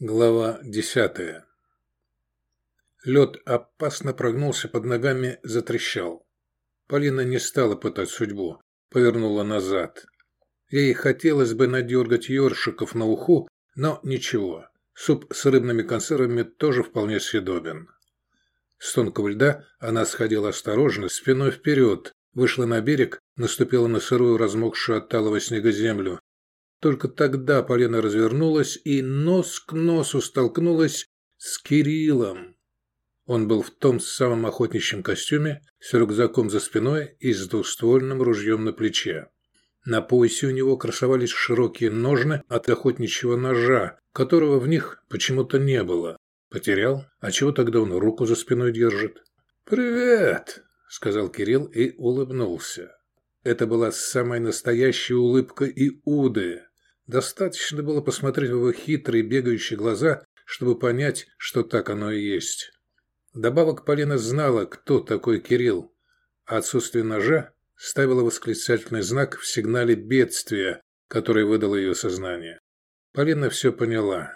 Глава десятая Лед опасно прогнулся под ногами, затрещал. Полина не стала пытать судьбу, повернула назад. Ей хотелось бы надергать ёршиков на уху, но ничего. Суп с рыбными консервами тоже вполне съедобен. С тонкого льда она сходила осторожно, спиной вперед, вышла на берег, наступила на сырую, размокшую от талого снега землю, только тогда Полина развернулась и нос к носу столкнулась с Кириллом. Он был в том самом охотничьем костюме, с рюкзаком за спиной и с двуствольным ружьем на плече. На поясе у него красовались широкие ножны от охотничьего ножа, которого в них почему-то не было. Потерял? А чего тогда он руку за спиной держит? «Привет!» – сказал Кирилл и улыбнулся. Это была самая настоящая улыбка Иуды. Достаточно было посмотреть в его хитрые бегающие глаза, чтобы понять, что так оно и есть. Добавок Полина знала, кто такой Кирилл, а отсутствие ножа ставило восклицательный знак в сигнале бедствия, который выдало ее сознание. Полина все поняла.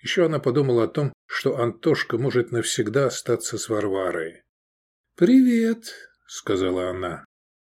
Еще она подумала о том, что Антошка может навсегда остаться с Варварой. «Привет», — сказала она.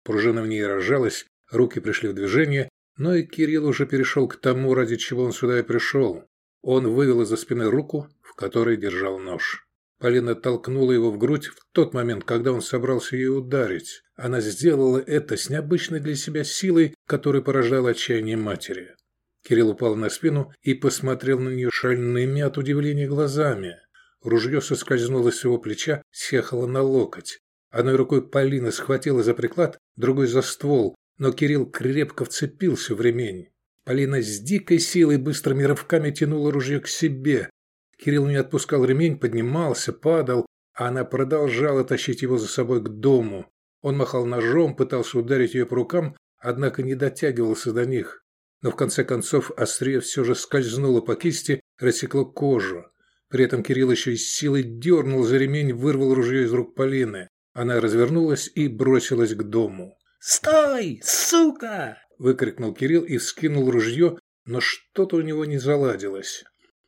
Пружина в ней разжалась, руки пришли в движение, но и Кирилл уже перешел к тому, ради чего он сюда и пришел. Он вывел из-за спины руку, в которой держал нож. Полина толкнула его в грудь в тот момент, когда он собрался ее ударить. Она сделала это с необычной для себя силой, которая порождала отчаяние матери. Кирилл упал на спину и посмотрел на нее шальными от удивления глазами. Ружье соскользнуло с его плеча, съехало на локоть. Одной рукой Полина схватила за приклад, другой за ствол, но Кирилл крепко вцепился в ремень. Полина с дикой силой быстрыми рывками тянула ружье к себе. Кирилл не отпускал ремень, поднимался, падал, а она продолжала тащить его за собой к дому. Он махал ножом, пытался ударить ее по рукам, однако не дотягивался до них. Но в конце концов острие все же скользнуло по кисти, рассекло кожу. При этом Кирилл еще и силой дернул за ремень, вырвал ружье из рук Полины. Она развернулась и бросилась к дому. «Стой, сука!» – выкрикнул Кирилл и вскинул ружье, но что-то у него не заладилось.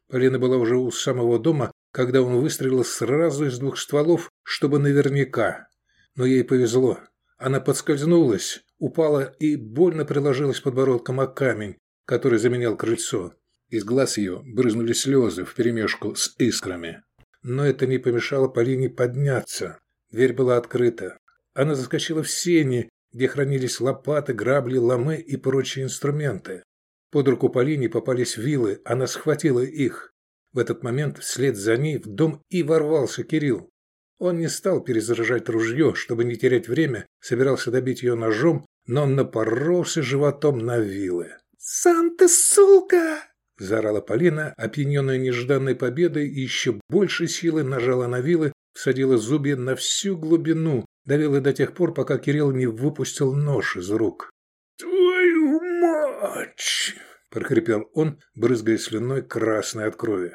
Полина была уже у самого дома, когда он выстрелил сразу из двух стволов, чтобы наверняка. Но ей повезло. Она подскользнулась, упала и больно приложилась подбородком о камень, который заменял крыльцо. Из глаз ее брызнули слезы вперемешку с искрами. Но это не помешало Полине подняться. Дверь была открыта. Она заскочила в сени, где хранились лопаты, грабли, ломы и прочие инструменты. Под руку Полине попались вилы, она схватила их. В этот момент вслед за ней в дом и ворвался Кирилл. Он не стал перезаряжать ружье, чтобы не терять время, собирался добить ее ножом, но напоролся животом на вилы. «Сам ты сука!» – заорала Полина, опьяненная нежданной победой, и еще больше силы нажала на вилы, всадила зубья на всю глубину, давила до тех пор, пока Кирилл не выпустил нож из рук. «Твою мать!» – прохрипел он, брызгая слюной красной от крови.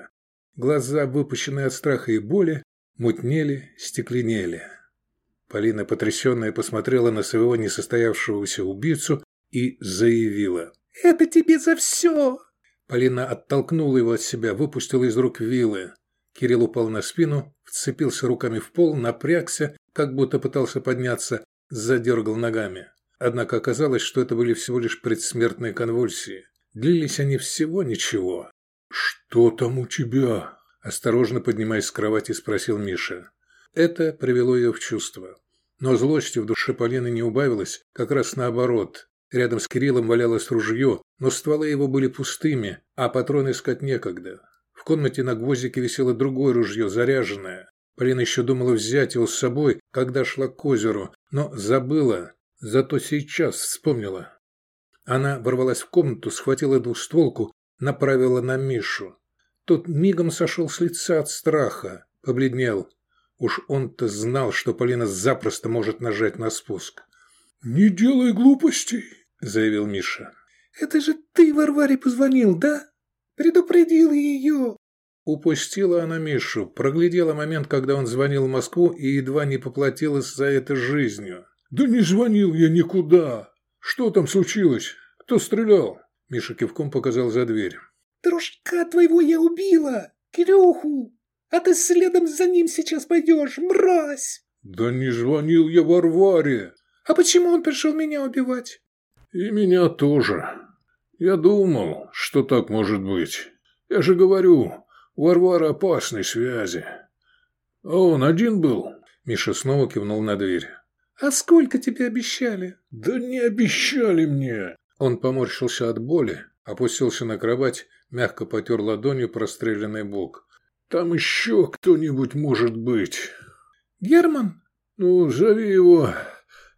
Глаза, выпущенные от страха и боли, мутнели, стекленели. Полина, потрясенная, посмотрела на своего несостоявшегося убийцу и заявила. «Это тебе за все!» Полина оттолкнула его от себя, выпустила из рук вилы. Кирилл упал на спину, вцепился руками в пол, напрягся, как будто пытался подняться, задергал ногами. Однако оказалось, что это были всего лишь предсмертные конвульсии. Длились они всего ничего. «Что там у тебя?» Осторожно поднимаясь с кровати, спросил Миша. Это привело ее в чувство. Но злости в душе Полины не убавилось, как раз наоборот. Рядом с Кириллом валялось ружье, но стволы его были пустыми, а патроны искать некогда. В комнате на гвоздике висело другое ружье, заряженное. Полина еще думала взять его с собой, когда шла к озеру, но забыла, зато сейчас вспомнила. Она ворвалась в комнату, схватила двухстволку, направила на Мишу. Тот мигом сошел с лица от страха, побледнел. Уж он-то знал, что Полина запросто может нажать на спуск. «Не делай глупостей», — заявил Миша. «Это же ты Варваре позвонил, да?» Предупредил ее!» Упустила она Мишу, проглядела момент, когда он звонил в Москву и едва не поплатилась за это жизнью. «Да не звонил я никуда! Что там случилось? Кто стрелял?» Миша кивком показал за дверь. Дружка твоего я убила, Кирюху, а ты следом за ним сейчас пойдешь, мразь!» «Да не звонил я Варваре!» «А почему он пришел меня убивать?» «И меня тоже. Я думал, что так может быть. Я же говорю, у Варвары опасной связи. А он один был?» Миша снова кивнул на дверь. «А сколько тебе обещали?» «Да не обещали мне!» Он поморщился от боли, опустился на кровать, мягко потер ладонью простреленный бок. «Там еще кто-нибудь может быть». «Герман?» «Ну, зови его.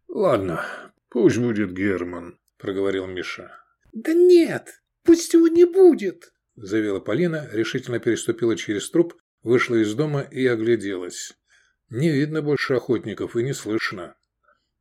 Ладно, пусть будет Герман», — проговорил Миша. «Да нет, пусть его не будет», — заявила Полина, решительно переступила через труп, вышла из дома и огляделась. Не видно больше охотников и не слышно.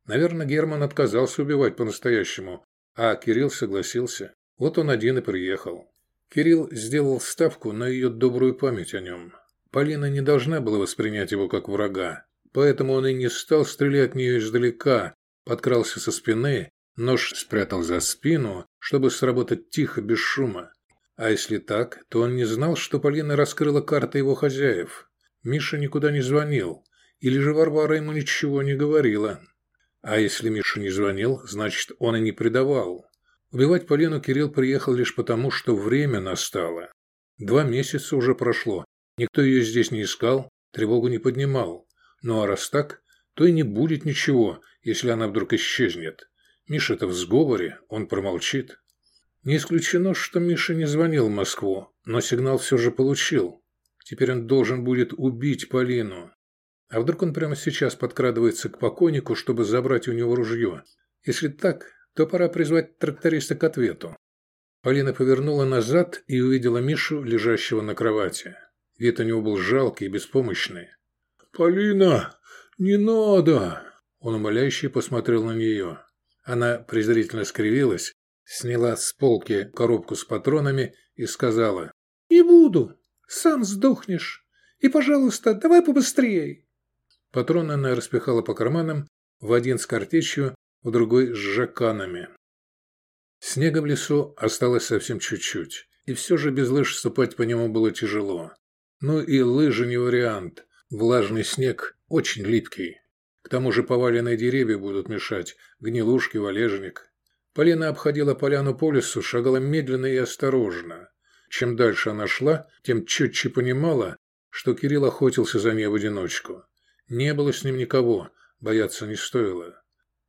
Наверное, Герман отказался убивать по-настоящему, а Кирилл согласился. Вот он один и приехал. Кирилл сделал ставку на ее добрую память о нем. Полина не должна была воспринять его как врага, поэтому он и не стал стрелять в нее издалека, подкрался со спины, нож спрятал за спину, чтобы сработать тихо, без шума. А если так, то он не знал, что Полина раскрыла карты его хозяев. Миша никуда не звонил, или же Варвара ему ничего не говорила. А если Миша не звонил, значит, он и не предавал. Убивать Полину Кирилл приехал лишь потому, что время настало. Два месяца уже прошло. Никто ее здесь не искал, тревогу не поднимал. Ну а раз так, то и не будет ничего, если она вдруг исчезнет. Миша-то в сговоре, он промолчит. Не исключено, что Миша не звонил в Москву, но сигнал все же получил. Теперь он должен будет убить Полину. А вдруг он прямо сейчас подкрадывается к покойнику, чтобы забрать у него ружье? Если так, то пора призвать тракториста к ответу. Полина повернула назад и увидела Мишу, лежащего на кровати. Вид у него был жалкий и беспомощный. «Полина, не надо!» Он умоляюще посмотрел на нее. Она презрительно скривилась, сняла с полки коробку с патронами и сказала. «Не буду. Сам сдохнешь. И, пожалуйста, давай побыстрее». Патроны она распихала по карманам, в один с картечью, в другой с жаканами. Снега в лесу осталось совсем чуть-чуть, и все же без лыж ступать по нему было тяжело. Ну и лыжи не вариант, влажный снег очень липкий. К тому же поваленные деревья будут мешать, гнилушки, валежник. Полина обходила поляну по лесу, шагала медленно и осторожно. Чем дальше она шла, тем четче понимала, что Кирилл охотился за ней в одиночку. Не было с ним никого, бояться не стоило.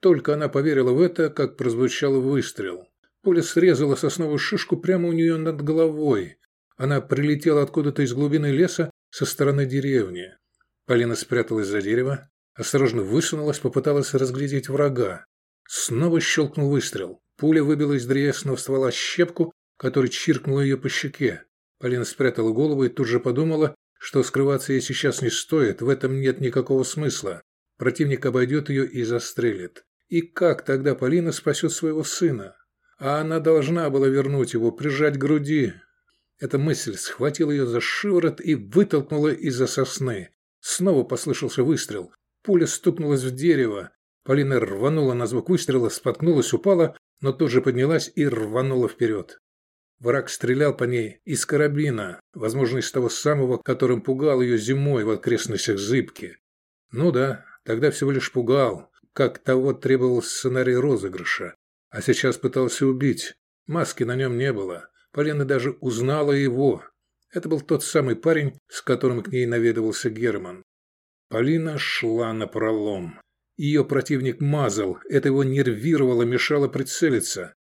Только она поверила в это, как прозвучал выстрел. Пуля срезала сосновую шишку прямо у нее над головой. Она прилетела откуда-то из глубины леса со стороны деревни. Полина спряталась за дерево, осторожно высунулась, попыталась разглядеть врага. Снова щелкнул выстрел. Пуля выбила из древесного ствола щепку, который чиркнула ее по щеке. Полина спрятала голову и тут же подумала, что скрываться ей сейчас не стоит, в этом нет никакого смысла. Противник обойдет ее и застрелит. И как тогда Полина спасет своего сына? А она должна была вернуть его, прижать к груди. Эта мысль схватила ее за шиворот и вытолкнула из-за сосны. Снова послышался выстрел. Пуля стукнулась в дерево. Полина рванула на звук выстрела, споткнулась, упала, но тут же поднялась и рванула вперед. Враг стрелял по ней из карабина, возможно, из того самого, которым пугал ее зимой в окрестностях Зыбки. Ну да, тогда всего лишь пугал, как того требовал сценарий розыгрыша. А сейчас пытался убить. Маски на нем не было. Полина даже узнала его. Это был тот самый парень, с которым к ней наведывался Герман. Полина шла на пролом. Ее противник мазал, это его нервировало, мешало прицелиться.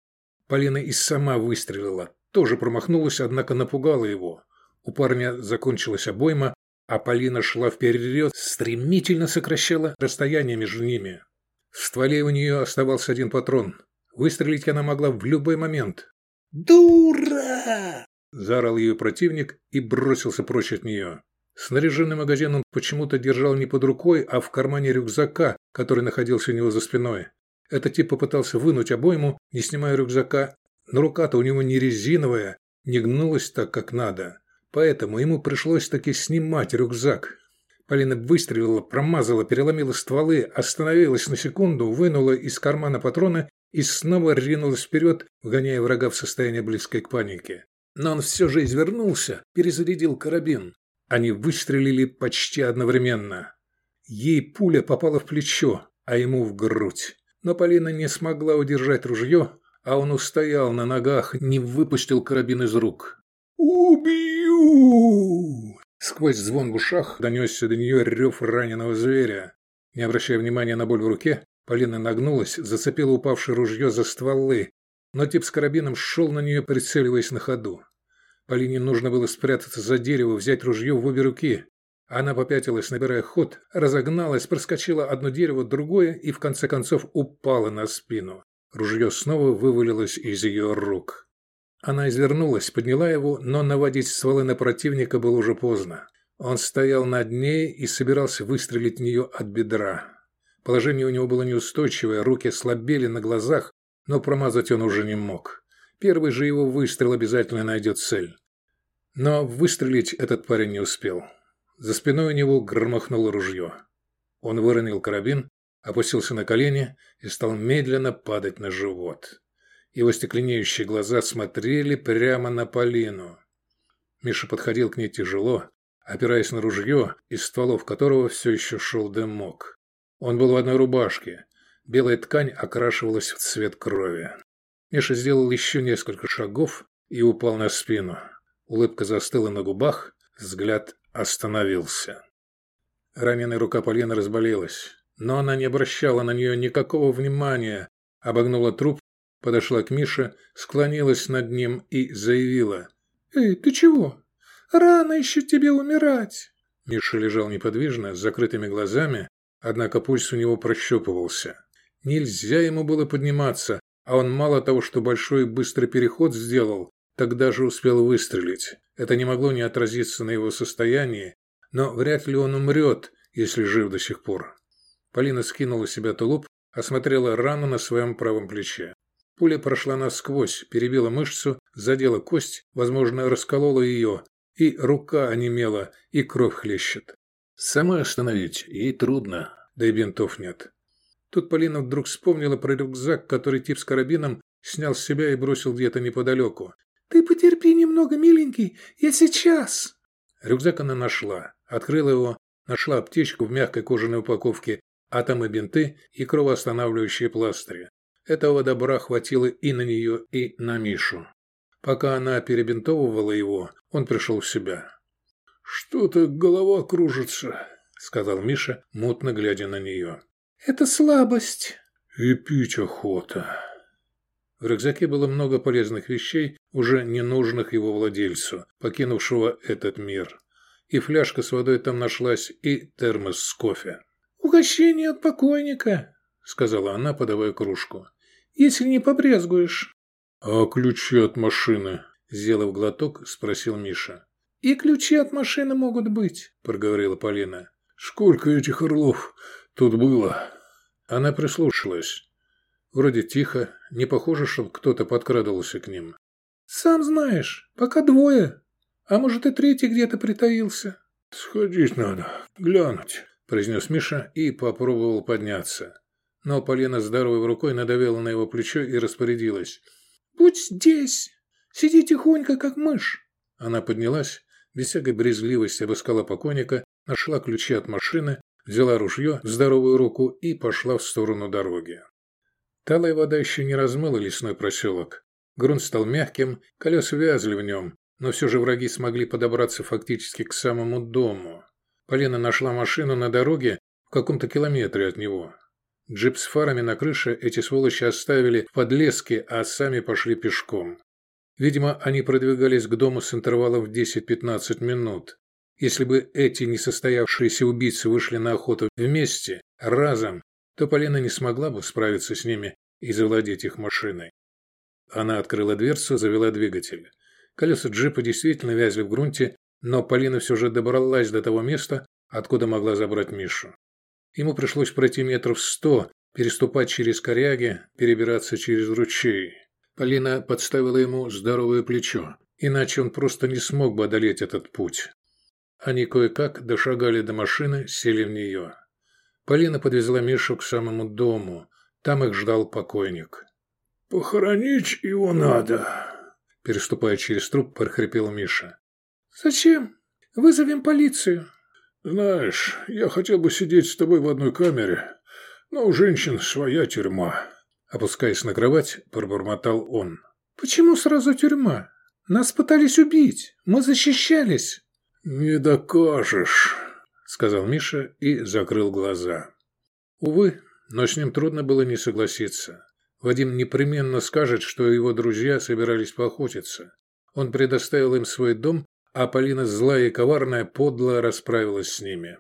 Полина и сама выстрелила, тоже промахнулась, однако напугала его. У парня закончилась обойма, а Полина шла вперед, стремительно сокращала расстояние между ними. В стволе у нее оставался один патрон. Выстрелить она могла в любой момент. «Дура!» – заорал ее противник и бросился прочь от нее. Снаряженный магазин он почему-то держал не под рукой, а в кармане рюкзака, который находился у него за спиной. Этот тип попытался вынуть обойму, не снимая рюкзака, но рука-то у него не резиновая, не гнулась так, как надо. Поэтому ему пришлось таки снимать рюкзак. Полина выстрелила, промазала, переломила стволы, остановилась на секунду, вынула из кармана патроны и снова ринулась вперед, вгоняя врага в состояние близкое к панике. но он все же извернулся, перезарядил карабин. Они выстрелили почти одновременно. Ей пуля попала в плечо, а ему в грудь. Но Полина не смогла удержать ружье, а он устоял на ногах, не выпустил карабин из рук. «Убью!» Сквозь звон в ушах донесся до нее рев раненого зверя. Не обращая внимания на боль в руке, Полина нагнулась, зацепила упавшее ружье за стволы, но тип с карабином шел на нее, прицеливаясь на ходу. Полине нужно было спрятаться за дерево, взять ружье в обе руки. Она попятилась, набирая ход, разогналась, проскочила одно дерево, другое и в конце концов упала на спину. Ружье снова вывалилось из ее рук. Она извернулась, подняла его, но наводить стволы на противника было уже поздно. Он стоял над ней и собирался выстрелить в нее от бедра. Положение у него было неустойчивое, руки слабели на глазах, но промазать он уже не мог. Первый же его выстрел обязательно найдет цель. Но выстрелить этот парень не успел. За спиной у него громыхнуло ружье. Он выронил карабин, опустился на колени и стал медленно падать на живот. Его стекленеющие глаза смотрели прямо на Полину. Миша подходил к ней тяжело, опираясь на ружье, из стволов которого все еще шел дымок. Он был в одной рубашке. Белая ткань окрашивалась в цвет крови. Миша сделал еще несколько шагов и упал на спину. Улыбка застыла на губах, взгляд остановился. Раненая рука Полины разболелась, но она не обращала на нее никакого внимания, обогнула труп, подошла к Мише, склонилась над ним и заявила. «Эй, ты чего? Рано еще тебе умирать!» Миша лежал неподвижно, с закрытыми глазами, однако пульс у него прощупывался. Нельзя ему было подниматься, а он мало того, что большой быстрый переход сделал, тогда же успел выстрелить. Это не могло не отразиться на его состоянии, но вряд ли он умрет, если жив до сих пор. Полина скинула себя тулуп, осмотрела рану на своем правом плече. Пуля прошла насквозь, перебила мышцу, задела кость, возможно, расколола ее, и рука онемела, и кровь хлещет. Сама остановить ей трудно, да и бинтов нет. Тут Полина вдруг вспомнила про рюкзак, который тип с карабином снял с себя и бросил где-то неподалеку. «Ты потерпи немного, миленький, я сейчас!» Рюкзак она нашла, открыла его, нашла аптечку в мягкой кожаной упаковке, а там и бинты, и кровоостанавливающие пластыри. Этого добра хватило и на нее, и на Мишу. Пока она перебинтовывала его, он пришел в себя. «Что-то голова кружится», — сказал Миша, мутно глядя на нее. «Это слабость». «И пить охота». В рюкзаке было много полезных вещей, уже ненужных его владельцу, покинувшего этот мир. И фляжка с водой там нашлась, и термос с кофе. «Угощение от покойника», — сказала она, подавая кружку. «Если не побрезгуешь». «А ключи от машины?» – сделав глоток, спросил Миша. «И ключи от машины могут быть», – проговорила Полина. «Сколько этих орлов тут было?» Она прислушалась. Вроде тихо, не похоже, чтобы кто-то подкрадывался к ним. «Сам знаешь, пока двое. А может, и третий где-то притаился». «Сходить надо, глянуть», – произнес Миша и попробовал подняться. Но Полина здоровой рукой надавила на его плечо и распорядилась. «Будь здесь! Сиди тихонько, как мышь!» Она поднялась, без всякой брезгливости обыскала покойника, нашла ключи от машины, взяла ружье в здоровую руку и пошла в сторону дороги. Талая вода еще не размыла лесной проселок. Грунт стал мягким, колеса вязли в нем, но все же враги смогли подобраться фактически к самому дому. Полина нашла машину на дороге в каком-то километре от него. Джип с фарами на крыше эти сволочи оставили в подлеске, а сами пошли пешком. Видимо, они продвигались к дому с интервалом в 10-15 минут. Если бы эти несостоявшиеся убийцы вышли на охоту вместе, разом, то Полина не смогла бы справиться с ними и завладеть их машиной. Она открыла дверцу, завела двигатель. Колеса джипа действительно вязли в грунте, но Полина все же добралась до того места, откуда могла забрать Мишу. Ему пришлось пройти метров сто, переступать через коряги, перебираться через ручей. Полина подставила ему здоровое плечо, иначе он просто не смог бы одолеть этот путь. Они кое-как дошагали до машины, сели в нее. Полина подвезла Мишу к самому дому. Там их ждал покойник. «Похоронить его надо», – Переступая через труп, прохрипел Миша. «Зачем? Вызовем полицию». «Знаешь, я хотел бы сидеть с тобой в одной камере, но у женщин своя тюрьма». Опускаясь на кровать, пробормотал он. «Почему сразу тюрьма? Нас пытались убить. Мы защищались». «Не докажешь», — сказал Миша и закрыл глаза. Увы, но с ним трудно было не согласиться. Вадим непременно скажет, что его друзья собирались поохотиться. Он предоставил им свой дом, а Полина злая и коварная подло расправилась с ними.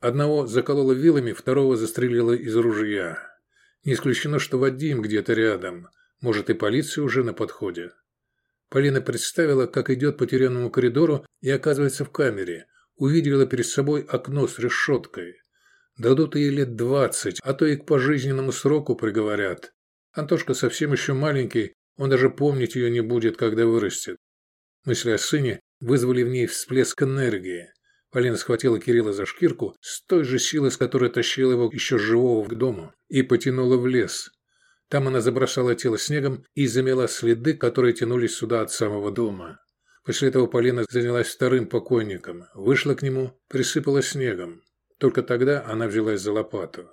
Одного заколола вилами, второго застрелила из ружья. Не исключено, что Вадим где-то рядом. Может, и полиция уже на подходе. Полина представила, как идет по тюремному коридору и оказывается в камере. Увидела перед собой окно с решеткой. Дадут ей лет двадцать, а то и к пожизненному сроку приговорят. Антошка совсем еще маленький, он даже помнить ее не будет, когда вырастет. Мысли о сыне вызвали в ней всплеск энергии. Полина схватила Кирилла за шкирку с той же силой, с которой тащила его еще живого к дому, и потянула в лес. Там она забросала тело снегом и замела следы, которые тянулись сюда от самого дома. После этого Полина занялась вторым покойником, вышла к нему, присыпала снегом. Только тогда она взялась за лопату.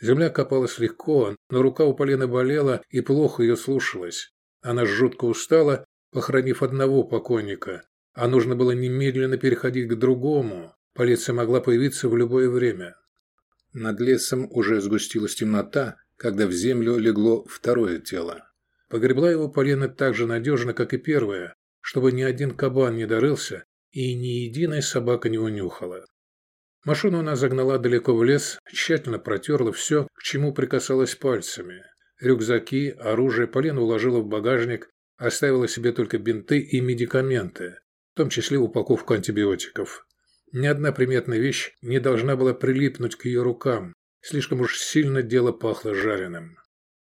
Земля копалась легко, но рука у Полины болела и плохо ее слушалась. Она жутко устала, похоронив одного покойника, а нужно было немедленно переходить к другому. Полиция могла появиться в любое время. Над лесом уже сгустилась темнота, когда в землю легло второе тело. Погребла его Полина так же надежно, как и первое, чтобы ни один кабан не дорылся и ни единая собака не унюхала. Машину она загнала далеко в лес, тщательно протерла все, к чему прикасалась пальцами. Рюкзаки, оружие Полина уложила в багажник, оставила себе только бинты и медикаменты, в том числе упаковку антибиотиков. Ни одна приметная вещь не должна была прилипнуть к ее рукам, слишком уж сильно дело пахло жареным.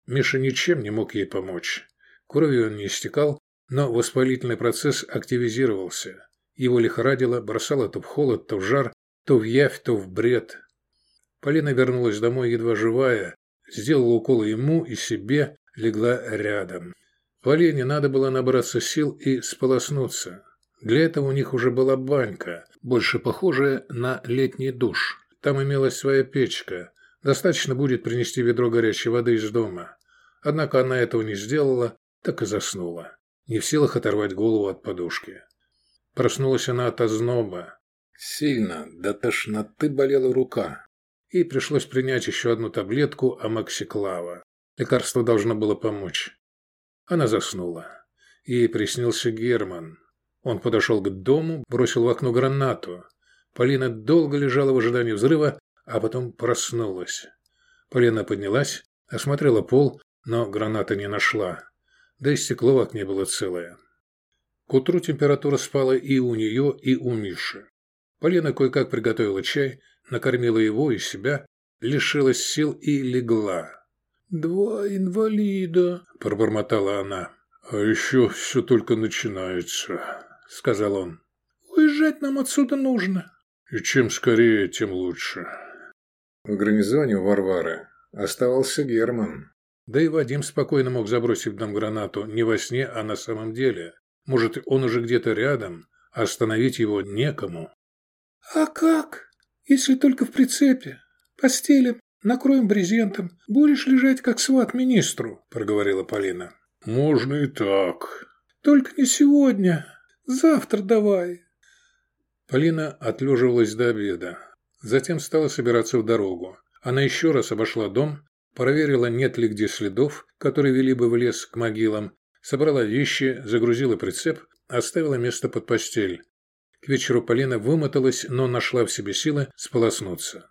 Миша ничем не мог ей помочь. Кровью он не истекал, но воспалительный процесс активизировался. Его лихорадило, бросало то в холод, то в жар, то в явь, то в бред. Полина вернулась домой едва живая, сделала уколы ему и себе, легла рядом. Полине надо было набраться сил и сполоснуться. Для этого у них уже была банька, больше похожая на летний душ. Там имелась своя печка. Достаточно будет принести ведро горячей воды из дома. Однако она этого не сделала, так и заснула. Не в силах оторвать голову от подушки. Проснулась она от озноба. Сильно, до тошноты болела рука. И пришлось принять еще одну таблетку амоксиклава. Лекарство должно было помочь. Она заснула. Ей приснился Герман. Он подошел к дому, бросил в окно гранату. Полина долго лежала в ожидании взрыва, а потом проснулась. Полина поднялась, осмотрела пол, но граната не нашла. Да и стекло в окне было целое. К утру температура спала и у нее, и у Миши. Полина кое-как приготовила чай, накормила его и себя, лишилась сил и легла. «Два инвалида», – пробормотала она. «А еще все только начинается», – сказал он. «Уезжать нам отсюда нужно». «И чем скорее, тем лучше». В гарнизоне у Варвары оставался Герман. Да и Вадим спокойно мог забросить в дом гранату не во сне, а на самом деле. Может, он уже где-то рядом, а остановить его некому. «А как? Если только в прицепе. Постелим, накроем брезентом. Будешь лежать, как сват министру», – проговорила Полина. «Можно и так». «Только не сегодня. Завтра давай». Полина отлеживалась до обеда. Затем стала собираться в дорогу. Она еще раз обошла дом, проверила, нет ли где следов, которые вели бы в лес к могилам, собрала вещи, загрузила прицеп, оставила место под постель. К вечеру Полина вымоталась, но нашла в себе силы сполоснуться.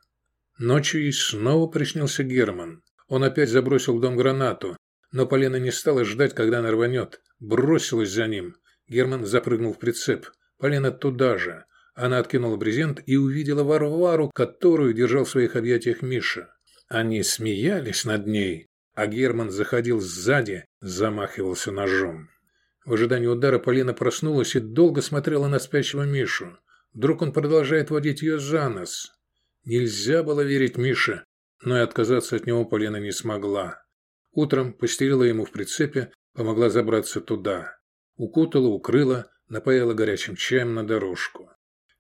Ночью ей снова приснился Герман. Он опять забросил в дом гранату, но Полина не стала ждать, когда она рванет. Бросилась за ним. Герман запрыгнул в прицеп. Полина туда же. Она откинула брезент и увидела Варвару, которую держал в своих объятиях Миша. Они смеялись над ней, а Герман заходил сзади, замахивался ножом. В ожидании удара Полина проснулась и долго смотрела на спящего Мишу. Вдруг он продолжает водить ее за нос. Нельзя было верить Мише, но и отказаться от него Полина не смогла. Утром постелила ему в прицепе, помогла забраться туда. укутала, укрыла, напоила горячим чаем на дорожку.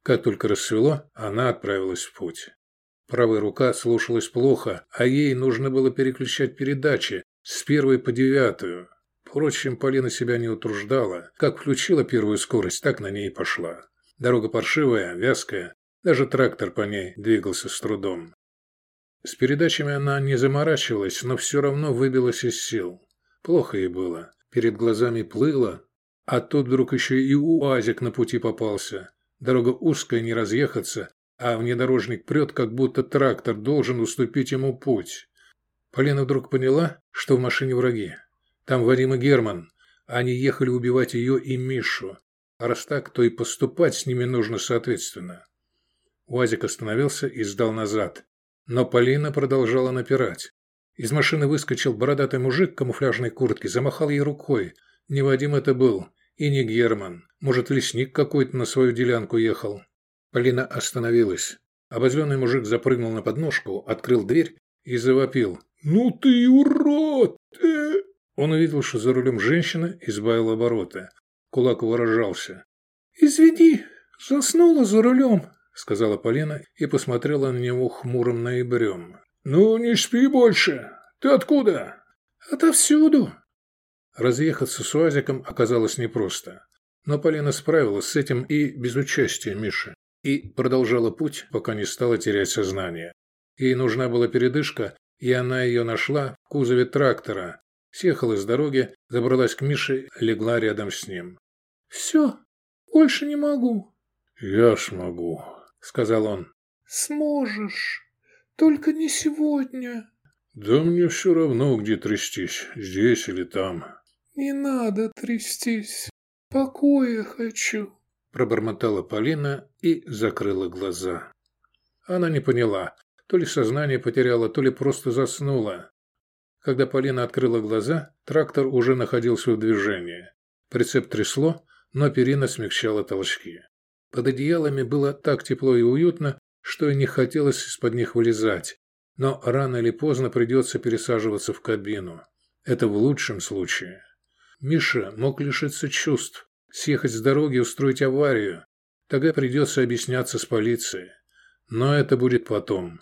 Как только рассвело, она отправилась в путь. Правая рука слушалась плохо, а ей нужно было переключать передачи с первой по девятую. Впрочем, Полина себя не утруждала. Как включила первую скорость, так на ней и пошла. Дорога паршивая, вязкая, даже трактор по ней двигался с трудом. С передачами она не заморачивалась, но все равно выбилась из сил. Плохо ей было. Перед глазами плыло, а тут вдруг еще и уазик на пути попался. Дорога узкая, не разъехаться, а внедорожник прет, как будто трактор должен уступить ему путь. Полина вдруг поняла, что в машине враги. Там Вадим и Герман. Они ехали убивать ее и Мишу. А раз так, то и поступать с ними нужно соответственно. УАЗик остановился и сдал назад. Но Полина продолжала напирать. Из машины выскочил бородатый мужик в камуфляжной куртке, замахал ей рукой. Не Вадим это был, и не Герман. Может, лесник какой-то на свою делянку ехал. Полина остановилась. Обозленный мужик запрыгнул на подножку, открыл дверь и завопил. «Ну ты урод! Э!» Он увидел, что за рулем женщина и сбавил обороты. Кулак выражался. «Извини, заснула за рулем», — сказала Полина и посмотрела на него хмурым ноябрем. «Ну, не спи больше. Ты откуда?» «Отовсюду». Разъехаться с УАЗиком оказалось непросто. Но Полина справилась с этим и без участия Миши. И продолжала путь, пока не стала терять сознание. Ей нужна была передышка, и она ее нашла в кузове трактора. Съехала с дороги, забралась к Мише, легла рядом с ним. «Все, больше не могу». «Я смогу», — сказал он. «Сможешь, только не сегодня». «Да мне все равно, где трястись, здесь или там». «Не надо трястись, покоя хочу». Пробормотала Полина и закрыла глаза. Она не поняла, то ли сознание потеряла, то ли просто заснула. Когда Полина открыла глаза, трактор уже находился в движении. Прицеп трясло, но перина смягчала толчки. Под одеялами было так тепло и уютно, что и не хотелось из-под них вылезать. Но рано или поздно придется пересаживаться в кабину. Это в лучшем случае. Миша мог лишиться чувств, съехать с дороги и устроить аварию. Тогда придется объясняться с полицией. Но это будет потом.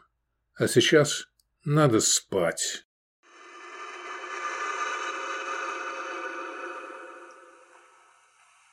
А сейчас надо спать.